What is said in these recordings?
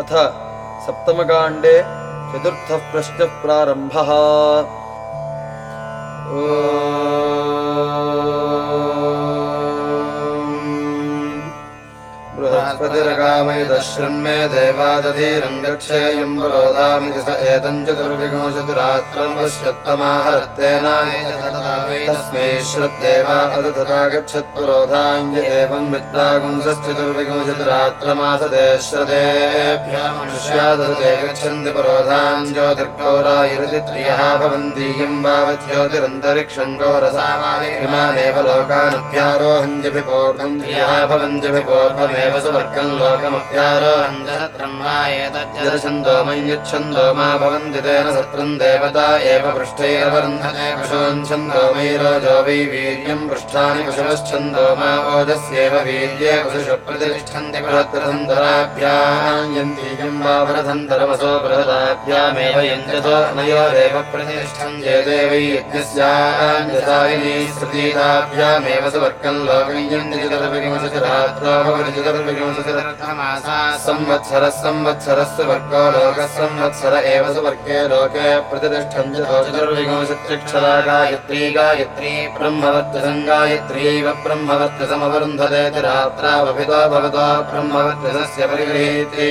अथ सप्तमकाण्डे चतुर्थः प्रश्नः प्रारम्भः। बृहस्पतिरकामयदशृन्मे देवादधीरम् गच्छेयम् पुरोधामिति स एतम् चतुर्विंशतिरात्रम् पश्यत्तमाहरत्तेनास्मै श्रद्देवा अदतथा गच्छत्पुरोधाञ्ज एवम् विद्वागुंसश्चतुर्विंशतिरात्रमासते श्रदेभ्यः मनुष्यादते गच्छन्ति पुरोधाम् ज्योतिर्गौरायुरिति त्रियः भवन्ति यम् वावत् ज्योतिरन्तरिक्षम् गौरसामानेव लोकानभ्यारोहञ्जभिपूर्वम् त्रियः भवन्त्यभिपूर्वमेव सुवर्गम् लोकमप्यारोहञ्जसत्रम् वा एतज्जदछन्दो मय्युच्छन्दो मा भवन्ति तेन सत्रम् देवता एव पृष्ठैरवरुन्धते पशून्छन्दो मयिरोजो वै वीर्यम् पृष्ठानि पशवश्छन्दो मा ओजस्येव वीर्ये पशुषु प्रतिष्ठन्ति बृहत्प्रथन्तराभ्याम् यन्तीयम् वा बृहधन्तरमसो बृहदाभ्यामेव यञ्जतो नयोरेव प्रतिष्ठन्ते देवै यज्ञस्याञ्जसायिनी श्रुतीताभ्यामेव सुवर्गम् लोकयन्ति चतुर्विंशतिरात्रो भवति चतुर्विंशतिरर्थमासा संवत्सरः संवत्सरः सुवर्गो लोकः एव सुवर्गे लोके प्रतिष्ठन्ति चतुर्विंशत्यक्षरा गायत्री गायत्री ब्रह्मवर्त्यसम् गायत्र्यैव ब्रह्मवर्त्यसमवरुन्धते रात्रावभितो भवतो ब्रह्मवर्त्यसस्य परिगृहीति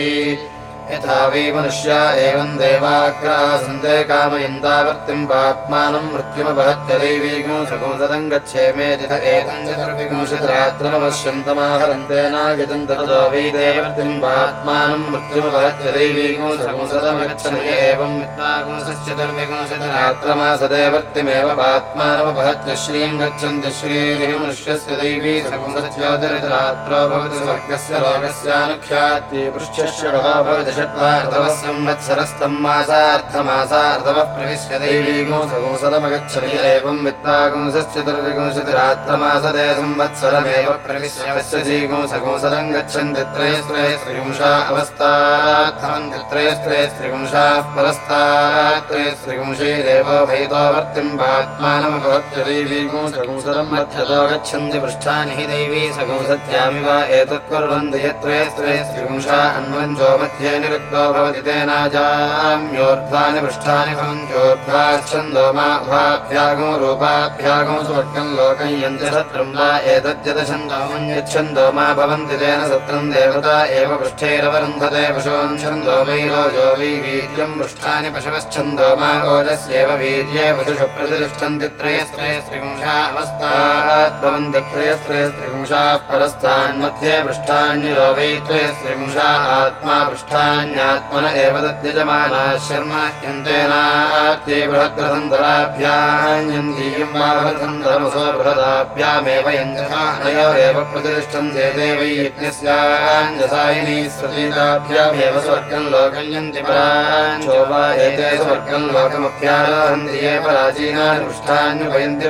यथा वै मनुष्या एवम् देवाग्रासन्ते कामयन्तावर्तिम् पात्मानम् मृत्युमपहत्य दैवीगुं सकुंसतम् गच्छेमेति एतम् चतुर्विंशतिरात्रमपश्यन्तमाहरन्तेनागतम् ततो वै देवर्तिम् पात्मानम् मृत्युमपहत्य दैवीगुं सकुंसतमगच्छन् एवम् चतुर्विंशतिरात्रमासदेवर्तिमेव पात्मानमपहत्य श्रीम् गच्छन्ति श्रीः मनुष्यस्य दैवी सकुंसत्योदरितरात्रो भवति स्वर्गस्य लोकस्यानुख्यात्ये पृष्ठस्य भवति षट्वार्धवः संवत्सरस्तम् मासार्धमासार्धवः प्रविश्य दैवीगुंसगुंसदमगच्छति एवम् वित्तागुंसश्चतुर्विगुंसतिरात्रमासदे संवत्सरमेव प्रविश्यवस्य जीगुंसगुंसदम् गच्छन्ति त्रयस्त्रयस्त्रिपुंशा अवस्तार्थमन्तित्रयस्त्रयस्त्रिपुंशाः परस्तात्त्रयस्त्रिपुंशीरेव भयतो वर्तिम्बात्मानमभवत्य दैवीगुंसगुंसदम् मध्यतो गच्छन्ति पृष्ठानि हि दैवी सगुंसत्यामिव एतत्कुर्वन्ति यत्त्रयस्त्रयस्त्रिपुंशा अन्वञ्जो मध्येन निरुक्तो भवति तेनाजाम्योर्ध्वानि पृष्ठानि भवन्त्योर्ध्वाच्छन्दो मा उभाभ्यागो रूपाभ्यागो स्वर्गम् लोकम् यन्ति सत्रम् वा एतद्यदछन्दो मन्यच्छन्दो मा भवन्ति तेन सत्रम् देवता एव पृष्ठैरवरुन्धते पशून् छन्दो वैरोजो वै वीर्यम् पृष्ठानि पशवश्छन्दो मा ओजस्येव वीर्ये पशुषु प्रतिष्ठन्ति त्रयस्त्रय स्त्रिपुंशा अवस्थात् भवन्ति त्रयस्त्रय स्त्रिपुंशाः परस्थान्मध्ये पृष्ठान्यो वै त्रयस्त्रिपुंशा आत्मा बृहदाभ्यामेव यञ्जनयोरेव प्रतिष्ठन्ते देवै यज्ञस्याञ्जसायिनी स्वतीताभ्यामेव स्वर्गम् लोकम् यन्ति पराञ्चो वा एते स्वर्गम् लोकमभ्यारोहन्ति ये पराचीनानि पृष्ठान्युपयन्ति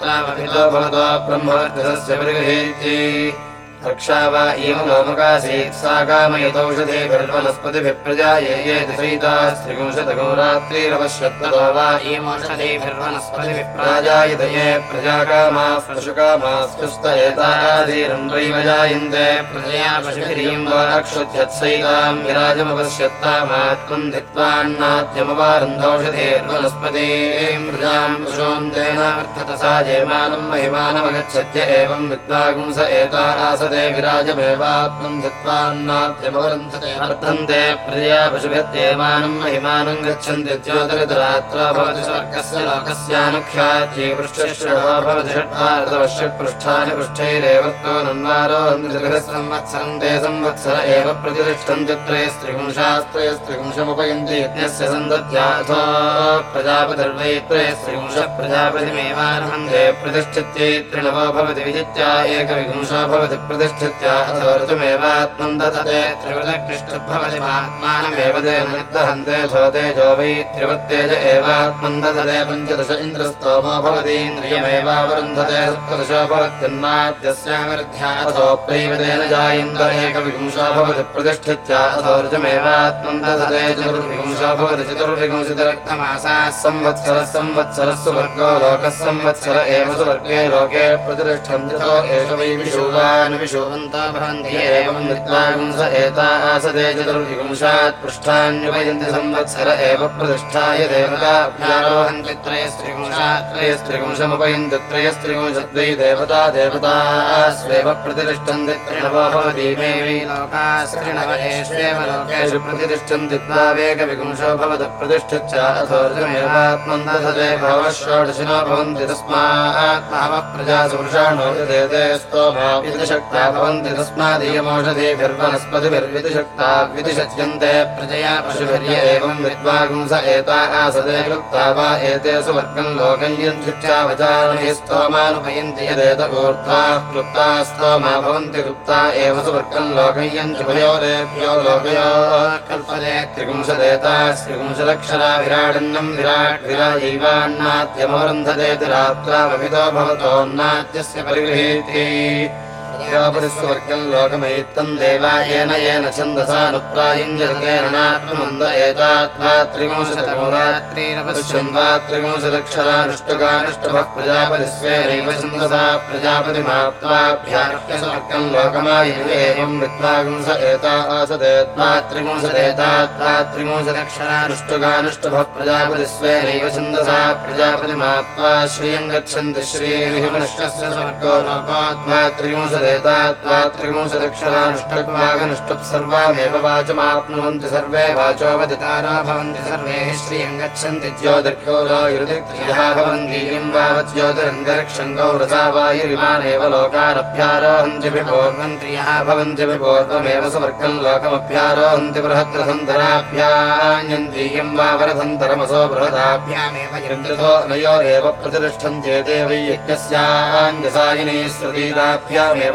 भवतो ब्रह्मवर्चसस्य परिगृहीति रक्षा वा लोमकासीत् सा कामयतौषधेभिर्वनस्पतिभिः प्रजायेति सैता स्त्रिगुंशतगौरात्रिरवश्यत्ततो वा इमौषधेभिर्वनस्पतिभिः प्राजायतये प्रजाकामाः पशुकामाः सुस्तयेतादीरम् वैव जायन्ते। प्रजया पशुभिरीम् वा अक्षुध्यत्सैताम् विराजमपश्यत्तामात्मम् धित्वान्नाद्यमवारन्धौषधेर्वनस्पतीम् प्रजाम् पशून्तेनावर्धत सा जयमानम् महिमानमगच्छत्य एवम् विद्वागुंस एता आसते विराजमेवात्मम् धित्वान्नाद्यमवरन्धते वर्धन्ते, प्रजया पशुभिर्देवानम् महिमानम् गच्छन्ति ज्योतिरितरात्रा भवति स्वर्गस्य लोकस्यानुख्यात्यै पृष्ठश्रवो भवति षट्वार्धवश्यपृष्ठानि पृष्ठैरेवत्तो नन्वारो संवत्सरम् ते संवत्सर एव प्रतिष्ठन्ति त्रयस्त्रिपुंशास्त्रयस्त्रिपुंशमुपयन्ति यज्ञस्य सन्दत्याथो प्रजापतिर्वै त्रयस्त्रिपुंशः प्रजापतिमेवार्हन्ते प्रतिष्ठित्यै त्रिणवो भवति विजित्या एकविपुंशो भवति प्रतिष्ठित्या ऋतुमेवात्मम् दधते त्रिवृतकृष्टभवति महात्मानमेव तेन निर्दहन्ते तेजो वै त्रिवृत्तेज एवात्मम् पञ्चदश इन्द्रस्तोमो भवतीन्द्रियमेवावरुन्धते सप्तदशो भवति अथो चतुर्विपुंशो भवति लोकः संवत्सर एव सुवर्गे लोके प्रतिष्ठन्ति एष वै भवन्ति एवं विद्वांस एता आसते चतुर्विपुंशात् पृष्ठान्युपयन्ति संवत्सर एव प्रतिष्ठाय देवताभ्यारोहन्ति त्रयस्त्रिपुंशात् त्रयस्त्रिपुंशमुपयन्ति त्रयस्त्रिपुंशद्वै देवता देवता स्वेव प्रतिष्ठन्ति त्रिणवो भवति मे वै लोकास्त्रिणव एष्वेव लोकेषु प्रतिष्ठन्ति द्वावेकविपुंशो भवत भवः षोडशिनो भवन्ति तस्मात् बहवः प्रजासु वृषाणो यदेते स्तोमा भवन्ति तस्मादीयमौषधीभिर्वनस्पतिभिर्विदिशक्ता विदिशच्यन्ते प्रजया पशुभिर्य एवं विद्वागुंस एता आसते क्लुप्ता वा एते सुवर्गम् लोकम् यञ्चिक्षावचारणैः स्तोमानुपयन्ति यदेत ऊर्ध्वा क्लुप्ता स्तोमा भवन्ति क्लुप्ता एव सुवर्गम् लोकम् यञ्चिभयोरेभ्यो लोकयो कल्पते त्रिपुंशदेता त्रिपुंशदक्षरा विराडन्नम् विराट् विराजैवान्नाद्यमवरुन्धते रात्रावभितो भवतोन्नाद्यस्य परिगृहीति पुरस्वर्गम् लोकमैत्तम् देवायेन येन छन्दसा नुप्रायुञ्जतेनात्मन्द एतात्मा त्रिंशतमोरात्रीनपश्यन्वा त्रिंशदक्षरानुष्टुकानुष्टभः प्रजापतिस्वेनैव छन्दसा प्रजापतिमाप्त्वाभ्यार्क्यस्वर्गम् त्रिंशदेतात्मा प्रजापतिस्वेनैव छन्दसा श्रियम् गच्छन्ति श्रीरिः मनुष्यस्य लोकात्मा त्रिंशदे त्रिंशदक्षरानुष्टत्वागनुष्टुप् सर्वामेव वाचमाप्नुवन्ति सर्वे वाचोपदितारा भवन्ति सर्वे श्रियम् गच्छन्ति ज्योतिर्गौरायुर्दिक्त्रियः भवन्ति किं वावत् ज्योतिरन्तरिक्षम् गौरसा वायुरिमानेव लोकानभ्यारोहन्ति विपूर्वन्त्रियः भवन्ति विपूर्वमेव सुवर्गम् लोकमभ्यारोहन्ति बृहद्रथन्तराभ्यान्यन्ति किं वावरथन्तरमसो बृहदाभ्यामेव यन्त्रितो नयोरेव प्रतिष्ठन्त्येते वै यज्ञस्याञ्जसायिनी श्रुतीदाभ्यामेव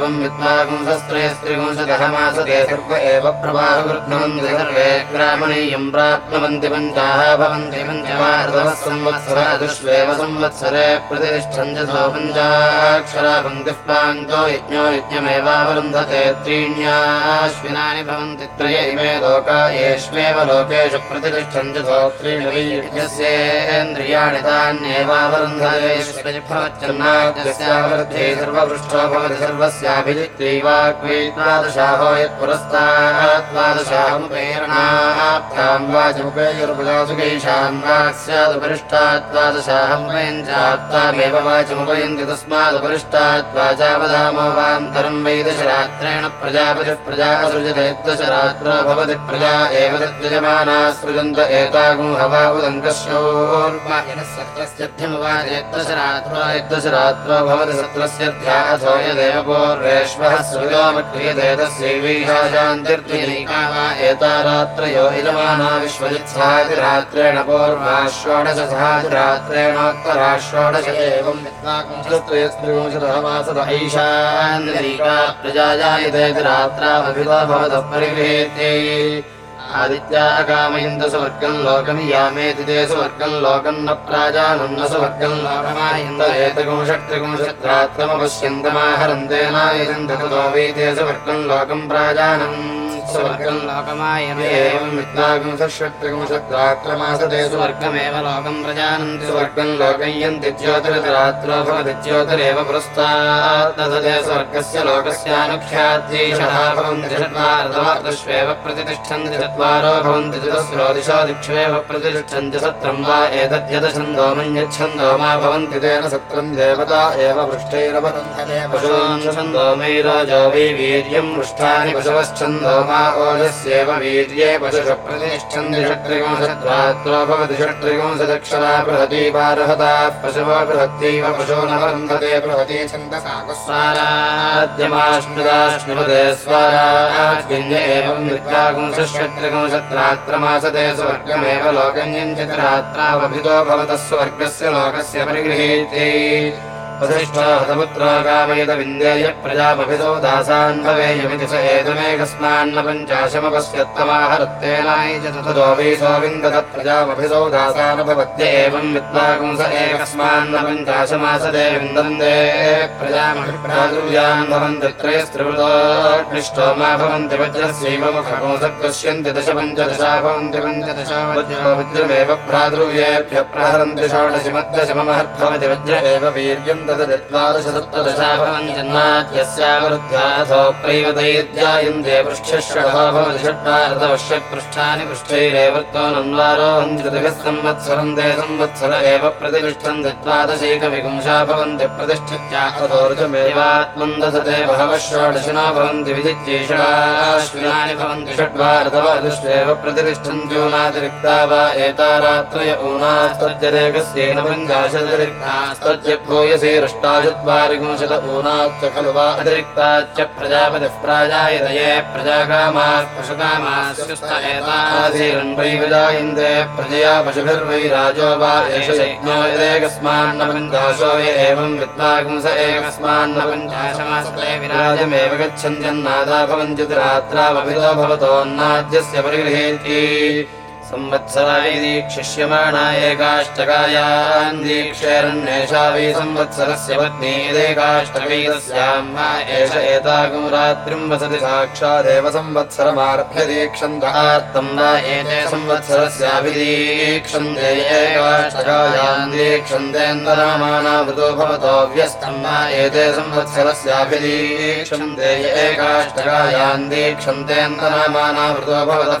एवं विद्वागुंसस्त्रयस्त्रिगुंसदहमासते सर्व एव प्रवाहवृत्नवन्ति सर्वे ग्रामणीयं प्राप्नुवन्ति पञ्चाः भवन्ति संवत्सर अदुष्वेव संवत्सरे प्रतिष्ठन् च सो पञ्चाक्षरा पङ्क्तिः पान्तो यज्ञो यज्ञमेवावरुन्धते त्रीण्याश्विनानि भवन्ति त्रय इमे लोका येष्वेव लोकेषु प्रतिष्ठन् च सो त्रीणि वै यज्ञस्येन्द्रियाणि तान्येवावरुन्धते भवत्यन्नाद्यस्यावृद्धे सर्वपृष्ठो भवति सर्वस्य द्वादशाहो यत्पुरस्ताद्वादशाहमुपेरणाभ्याम् वाचमुपेयुर्पदासुकैषाम् वाक्स्यादुपरिष्टाद्वादशाहमुपयञ्चात्तामेव वाचमुपयन्ति वै दशरात्रेण प्रजापतिः प्रजा सृजते भवति प्रजा एव तद्यजमाना सृजन्त एतागुं हवा यद्दशरात्रो भवति पूर्वेश्वः सुयोमक्रियते तस्यैवीशाशान्तिर्द्विनीका वा एतारात्रयो यजमाना विश्वजित्साति रात्रेण पूर्वा षोडश सहाति रात्रेणोत्तरा षोडश एवम् विद्वांशत्रयस्त्रिंशदहमासद ऐशान्तिरीका प्रजा जायते रात्रावभितो भवतः परिगृहेत्यै आदित्या अकामयन्त सुवर्गम् लोकमियामेति ते सुवर्गम् लोकम् न प्राजानम् न सुवर्गम् लोकमायन्त एतगुंशत्रिगुंशत्रात्रमपश्यन्तमाहरन्तेनायजन्त ततो वै ते सुवर्गम् लोकम् प्राजानम् सुवर्गम् सुवर्गमेव लोकम् प्रजानन्ति। सुवर्गम् लोकयन्ति ज्योतिरतिरात्रो भवति ज्योतिरेव स्वर्गस्य लोकस्यानुख्याद्यैषः भवन्ति षट्वार्धवादश्वेव प्रतिष्ठन्ति चत्वारो भवन्ति चतस्रो दिशो दिक्षेव प्रतिष्ठन्ति सत्रम् वा एतद्यदछन्दो मन्यच्छन्दो मा भवन्ति तेन सत्रम् देवता एव पृष्ठैरवरुन्धते पशून् छन्दो मैराजो वै वीर्यम् पृष्ठानि पशवश्छन्दो मा ओजस्येव वीर्ये पशुष प्रतिष्ठन्ति षट्त्रिगुंशत्रात्रो भवति षट्त्रिगुंशदक्षरा बृहती पारहता पशवो बृहत्यैव पशो न वरुन्धते बृहती छन्दसागस्वाराद्यमाश्नुदाश्नुपदे स्वाराज्ञ एवम् विद्यागुंसषट्त्रिगुंशत्रात्रमासते स्वर्गमेव लोकञ्चित्रात्रावभितो भवतः स्वर्गस्य लोकस्य परिगृहीते वसिष्ठोहतपुत्रो कामयत विन्देय प्रजामभितो दासान् भवेयमिति स एतमेकस्मान्न पञ्चाशमपश्यत्तमाहरत्तेनाय च ततो वैसो विन्दत प्रजामभितो दासानभवत्य एवम् विद्वागुंस एकस्मान्न पञ्चाशमासते विन्दन्ते प्रजामभिप्रादुर्यान् भवन्ति त्रयस्त्रिवृतोष्टो मा भवन्ति पश्यन्ति दश पञ्चदशा भवन्ति पञ्चदश वज्रो वज्रमेव प्रादुर्येभ्यः प्रहरन्ति मध्यशममहर्भवति वज्र एव वीर्यम् षडः भवति ते संवत्सर एव प्रतिष्ठन्ति द्वादशैकविपुंशा भवन्ति प्रतिष्ठित्यात्मन्दसते बहवः षोडशिनो भवन्ति विजिज्येषाश्विनानि भवन्ति षड्वारदवदुष्वेव प्रतिष्ठन्त्यूनातिरिक्ता वा एतारात्रय ऊनास्तद्यरेकस्येन पञ्चाशदतिरिक्तास्तद्य भूयसे रष्टाचत्वारिगुंशत ऊनाच्च खलु वा अतिरिक्ताच्च प्रजापतिः प्राजायतये प्रजाकामाः पशुकामाः प्रजया पशुभिर्वै राजो वा एष एवम् विद्वागुंस एकस्मान्न पञ्चाशमासते विराजमेव गच्छन्त्यन्नादा भवन्त्यतिरात्रावभितो भवतोन्नाद्यस्य परिगृहेति संवत्सराय दीक्षिष्यमाणा एकाष्टकायान् दीक्षेरन्येषा वै संवत्सरस्य वा एष एतागुं रात्रिम् वसति साक्षादेव दीक्षन्तार्थम् वा एते संवत्सरस्याभिदीक्षन्ते एकाष्टकायान् दीक्षन्तेन्दरामानावृतो भवतो व्यस्तम् वा एते संवत्सरस्याभिदीक्षन्ते एकाष्टकायान् दीक्षन्तेन्दरामानावृतो भवतः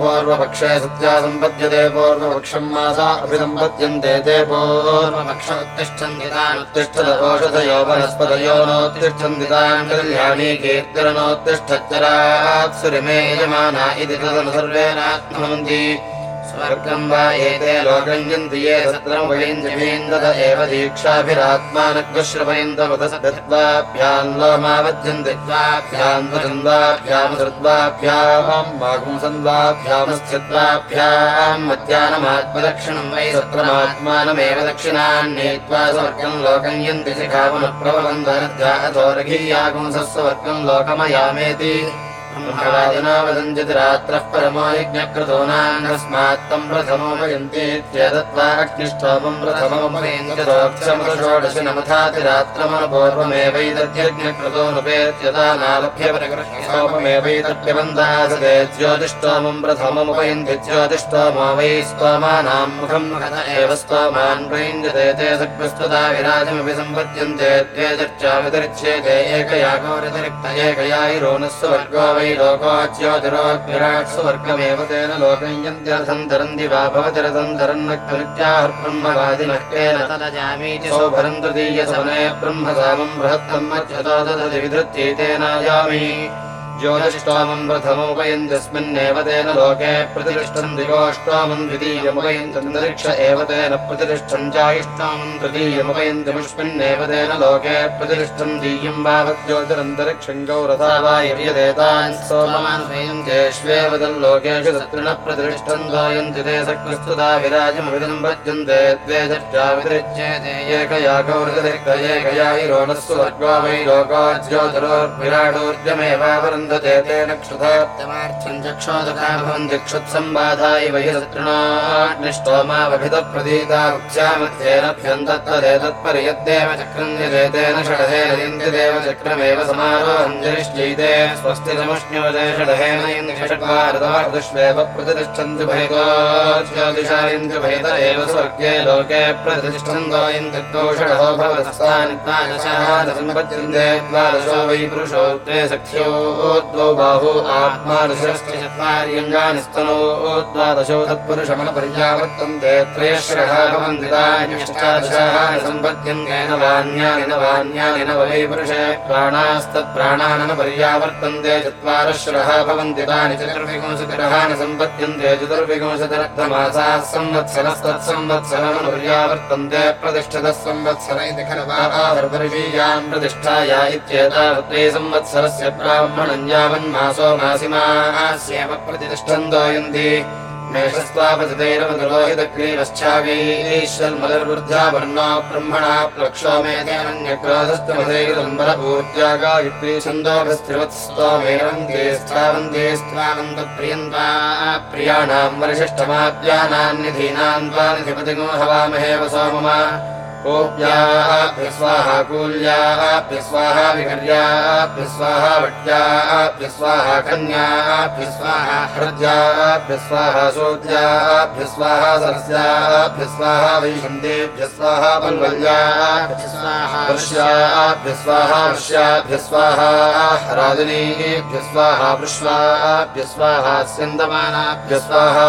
पूर्वपक्षे सत्या सम्पद्यते पूर्वपक्षम् मासा अभिसम्पद्यन्ते ते ओषधयो वनस्पतयो नोत्तिष्ठन्ति तान् कल्याणी कीर्तिरनोत्तिष्ठच्चरात्सुरिमे यजमाना इति तदनु सर्वेनात्मवन्ति स्वर्गम् वा ये सत्रमुपयञ्जमीन्दत एव द्वन्द्वाभ्याम् धृद्वाभ्याम् वागुंसन्द्वाभ्यामस्थित्वाभ्याम् मध्याह्नमात्मदक्षिणम् वै सत्रमात्मानमेव दक्षिणान्नीत्वा स्वर्गम् लोकम् यन्ति शिखावनुप्रबन्धनद्या अथो रघीयागुंसः स्वर्गम् लोकमयामेति रात्रः परमो यज्ञकृतो ब्रह्मवादिना वदञ्जतिरात्रः परमो यज्ञक्रतोनाङ्गस्मात्तम् प्रथमोपयन्तीत्येतत्त्वा अग्निष्ठोपम् प्रथममुपयन्तिषोडशनमथातिरात्रमनुपूर्वमेवैतद्यज्ञक्रतोऽनुपेत्यदानालभ्यपरिगृह्यसोपमेवैतद्यबन्धासते ज्योतिष्टोमम् प्रथममुपयन्ति ज्योतिष्टोमो वै स्तोमानाम् मुखम् एव स्तोमान् प्रयुञ्जते ते सुप्रस्तुता विराजमपि सम्पद्यन्ते ते चर्चा वितरिच्येते एकयागोरितिरिक्त एकयायिरोनस्सु वर्गो वै वै लोकोच्योतिरोद्विराट् सुवर्गमेव तेन लोकं यन्त्यर्थम् तरन्ति वा भवति रथम् तरन्नक्तमित्याह ब्रह्मवादिनः केन तदजामीति सौभरम् तृतीयसमने ब्रह्मसामम् बृहत्तम् मध्यतो ददति विधृत्यैतेनायामि ज्योतिष्टोमम् प्रथममुपयन्त्यस्मिन्नेव तेन लोके प्रतिष्ठम् दिगोष्टोमम् द्वितीयमुपयन्तन्तरिक्ष एव तेन चायिष्टोमम् तृतीयमुपयन्त्यमुष्मिन्नेव तेन लोके प्रतिष्ठम् दीयम् वावज्योतिरन्तरिक्षम् गौरथा वा यर्यदेतान् सोमान् स्वयन्त्येष्वेव तल्लोकेषु तत्रिणः प्रतिष्ठम् गायन्ति ते सकृस्तुता विराजमविदम् भज्यन्ते द्वे चर्चा विदृज्येते एकया गौरतिर्गयेकया हिरोणः सुवर्गो वै लोको क्षुत्सम्बाधा इव हि वृक्षामध्येनभ्यन्तत्तदेतत्पर्यद्देव चक्रम् यदेतेन षडहेन यन्त्यदेव चक्रमेव समारोहञ्जनिश्चैते स्वस्तितमुष्ण्यवदे षडहेन यन्त्यषड्वारदवार्दुष्वेव प्रतिष्ठन्ति भयतो ज्योतिषा यन्त्यभयत एव स्वर्गे लोके भवतस्तानि द्वादशः वै पुरुषो ते सख्यो द्वौ बाहु आत्मादशश्च चत्वार्यङ्गानि स्तनो द्वादशो तत्पुरुषमनपर्यावर्तन्ते त्रयश्रः भवन्ति तान्यष्टादशाः न सम्पद्यन्ते न वान्यानि न वान्यानि न वै पुरुषे प्राणास्तत्प्राणान् न पर्यावर्तन्ते चत्वारश्रः भवन्ति तानि चतुर्विंशतिरः न सम्पद्यन्ते चतुर्विंशतिरर्थमासाः संवत्सरस्तत्संवत्सरम् पर्यावर्तन्ते प्रतिष्ठतः संवत्सर इति खलु आवर्षीयाम् प्रतिष्ठाया इत्येतावत्ते संवत्सरस्य ब्राह्मणम् यावन्मासो मासिमास्येव प्रतिष्ठन्तोयन्ति मेषस्त्वापतितैरवदलोहितग्रीवश्चावीश्वल्मलर्वृद्धा वर्णो ब्रह्मणा गायत्री छन्दोभस्त्रिवत्स्तोमेवन्ते स्थावन्ते स्त्वावन्तप्रियन्त्वा प्रियाणाम् हवामहे वसोममा ओप्याप्यस्वाहा कूल्याप्यस्वाहा विकर्याप्यस्वाहा भट्याप्यस्वाहा कन्याप्यस्वाहा हृद्याप्यस्वाहा शूद्याप्यस्वाहा सरस्याप्यस्वाहा वैषन्देभ्यस्वाहा पल्वल्याभ्यस्वाहा वर्ष्याभ्यस्वाहा वर्ष्याभ्यस्वाहा हरादिनीभ्यस्वाहा पृष्वाभ्यस्वाहा स्यन्दमानाभ्यस्वाहा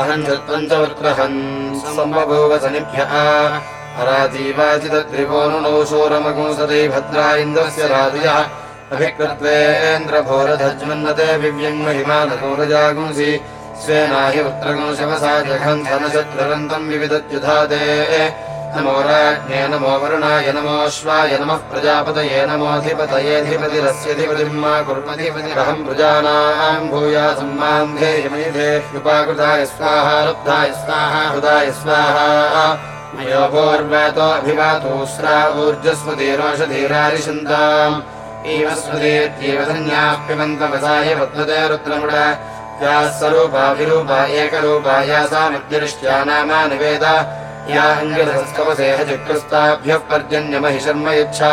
अहम् चत्पञ्चवक्रहन् सम्बभूवसनिभ्यः अराजीवाचितद्रिवोनुनौ शूरमगुंसते भद्रा इन्द्रस्य राजयः। अभिकृत्वेन्द्रभोरधज्मन्नते विव्यङ्महिमानगौरजागुंसि स्वेनाहि वक्त्रगुंशवसा जघन्धनशत्ररन्तम् विविदत्युधाते नमो राज्ञे नमो वरुणाय नमोऽश्वाय नमः प्रजापतये नमोऽधिपतयेऽधिपतिरस्यधिपतिम् मा कुर्मधिपतिरहम् प्रजानाम् भूयासम् माम् धेयमैधेह्युपाकृताय स्वाहा लब्धाय स्वाहा हृदाय स्वाहा मयोपूर्वतो अभिवातोस्रा ऊर्जस्वतीरोषधीरारिशन्ताम् एव स्वदेत्येव धन्याप्यमन्तवसाय पद्मते रुद्रमुड याः विरूपा एकरूपा यासामद्यरिष्ट्या नामा निवेद या अङ्गिरसस्तवसेह चक्रुस्ताभ्यः पर्जन्यमहि शर्म यच्छा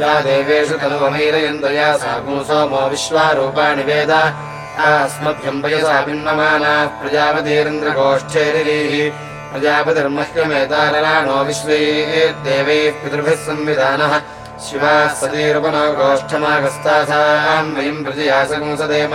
या देवेषु तनुवमैरयन्त या सा सोमो विश्वारूपाणि वेद। अस्मभ्यम् वयसा भिन्नमानाः प्रजापतिरिन्द्रगोष्ठैरिः प्रजापतिर्मह्यमेतारराणो विश्वैर्देवैः पितृभिः संविधानः। शिवाः सतीरुपनो गोष्ठमागस्तासाम् वयम् प्रजयासगुंसदेम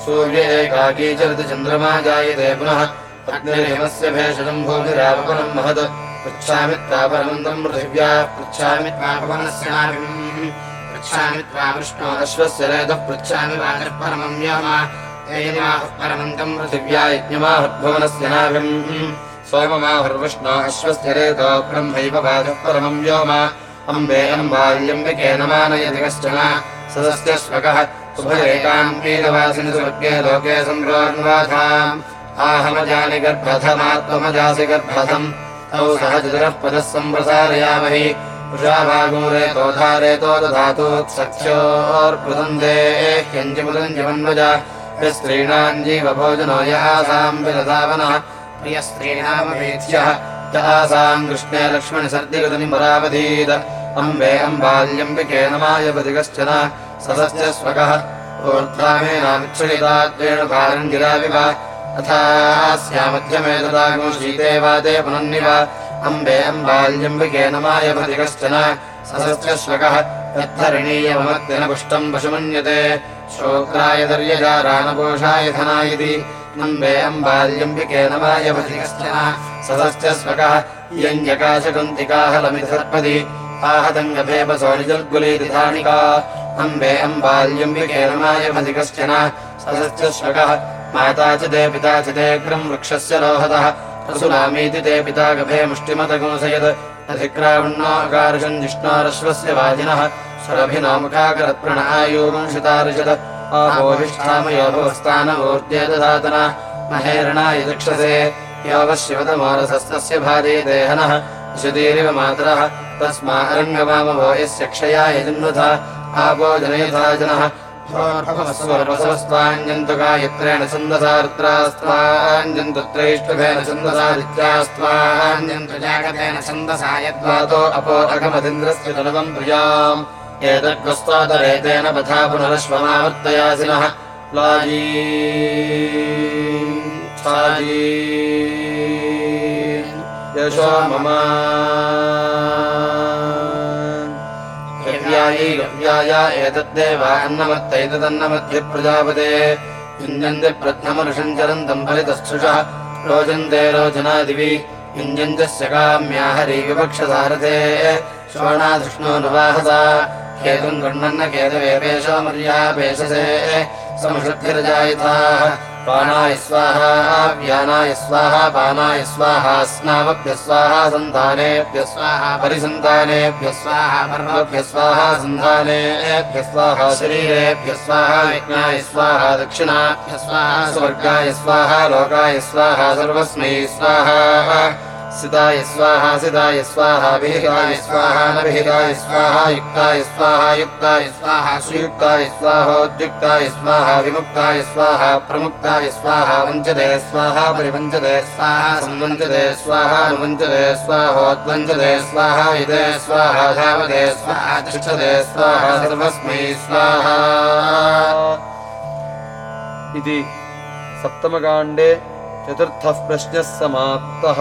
सूर्य एकाकीचरितचन्द्रमा जायते पुनः। अग्निरिमस्य भेषजम् भूमिरापवनम् महत्। पृच्छामि त्वापरमन्तम् पृथिव्याः, पृच्छामि त्वापवनस्य नाभिम्। पृच्छामि त्वाविष्णो अश्वस्य रेदः पृच्छामि वानर्परमम् याम एयमाः पृथिव्या यज्ञमाहुर्भुवनस्य नाभिम्। सोममाहुर्विष्णो अश्वस्य रेतो ब्रह्मैव वादः परमम् व्योम। अम्बे अम्बाल्यम्बिकेन मानयति कश्चन। सदस्यश्वकः श्वकः उभयेकाम् वीरवासिनि स्वर्गे लोके सम्रोन्वाथाम् आहमजानि गर्भधमात्मजासि गर्भधम्। तौ सह चतुरः पदः सम्प्रसारयामहि वृषाभागोरेतोधारेतो दधातोत्सख्योर्पृदन्ते ह्यञ्जिमुदञ्जिमन्वज यस्त्रीणाम् जीवभोजनो यासाम् विदधावनः प्रियस्त्रीणामवेद्यः यासाम् कृष्णे लक्ष्मणि सर्दिगतनि परावधीत अम्बे अम्बाल्यम्बिके नमायपति कश्चन सदस्य स्वगः ऊर्ध्वामेनामिच्छुयदाद्वेणुभारङ्गिराविव अथास्यामध्यमे ददागो तदागुंशीते वादे पुनन्निव। अम्बे अम्बाल्यम्बिके नमायभति कश्चन। सदस्यश्वकः यद्धरणीयममत्तिन पुष्टम् पशुमन्यते। शोक्राय धना इति अम्बे अम्बाल्यम्बिके नमायभति कश्चन। सदस्यश्वकः यञ्जकाशकुन्तिकाहलमिधर्पदि आहतङ्गभेपसो निजल्गुलीति धाणिका अम्बे अम्बाल्यम्बिके कश्चन सदस्य श्वकः माता च ते पिता च ते अग्रम् वृक्षस्य लोहतः। रसुनामीति ते पिता गभे मुष्टिमतगुंसयत्। अधिक्रावण्णोऽकार्षम् जिष्णोरश्वस्य वाजिनः। आपोहिष्ठामयोभवस्थानमूर्त्ये दधातन। महेरणाय दक्षसे योगशिवतमोरसस्तस्य भाजे देहनः। शुतीरिव मातरः। तस्मा अरङ्गमामवो यस्य क्षया यजिन्वथ जनः। स्वस्वाञ्जन्तु गायत्रेण छन्दसार्त्रास्त्वाञ्जन्तु त्रैष्टुभेन छन्दसादित्यास्त्वाञ्जन्तु जागतेन छन्दसा यद्वातो अपो अगमदिन्द्रस्य तनुवम् प्रियाम्। एतद्वस्त्वादरेतेन पथा पुनरश्वमावर्तयासिनः गव्यायी गव्याय एतद्देवा अन्नमत्तैतदन्नमध्ये प्रजापते। युञ्जन्ति प्रथमऋषम् चरन्तम् फलितस्थुषः रोचन्ते रोचनादिवि। युञ्जन्तस्य काम्याहरि विवक्षसारथे श्रवणाधृष्णो नवाहसा। केतुम् गृह्णन्न केतवेपेशो मर्यापेशसे। समषद्भिरजायथाः पाणाय स्वाहा पानाय स्वाहा स्नावभ्य स्वाहा सन्तानेभ्य स्वाहा परिसन्तानेभ्य स्वाहा पर्वभ्य स्वाहा सन्तानेभ्य स्वाहा शरीरेभ्य स्वाहा यज्ञाय स्वाहा दक्षिणाभ्य स्वाहा स्वर्गाय स्वाहा लोकाय स्वाहा सर्वस्मै स्वाहा सिताय स्वाहा सिताय स्वाहा विहिताय स्वाहा न विहिताय स्वाहा युक्ताय स्वाहा युक्ताय स्वाहा सुयुक्ताय स्वाहोद्युक्ताय स्वाहा विमुक्ताय स्वाहा प्रमुक्ताय स्वाहा वञ्चते स्वाहा परिवञ्चते स्वाहा संवञ्चते स्वाहा नुवञ्चते स्वाहोद्वञ्चते स्वाहा इदे स्वाहा धावते स्वाहा तिष्ठते स्वाहा सर्वस्मै स्वाहा इति सप्तमकाण्डे चतुर्थः प्रश्नः समाप्तः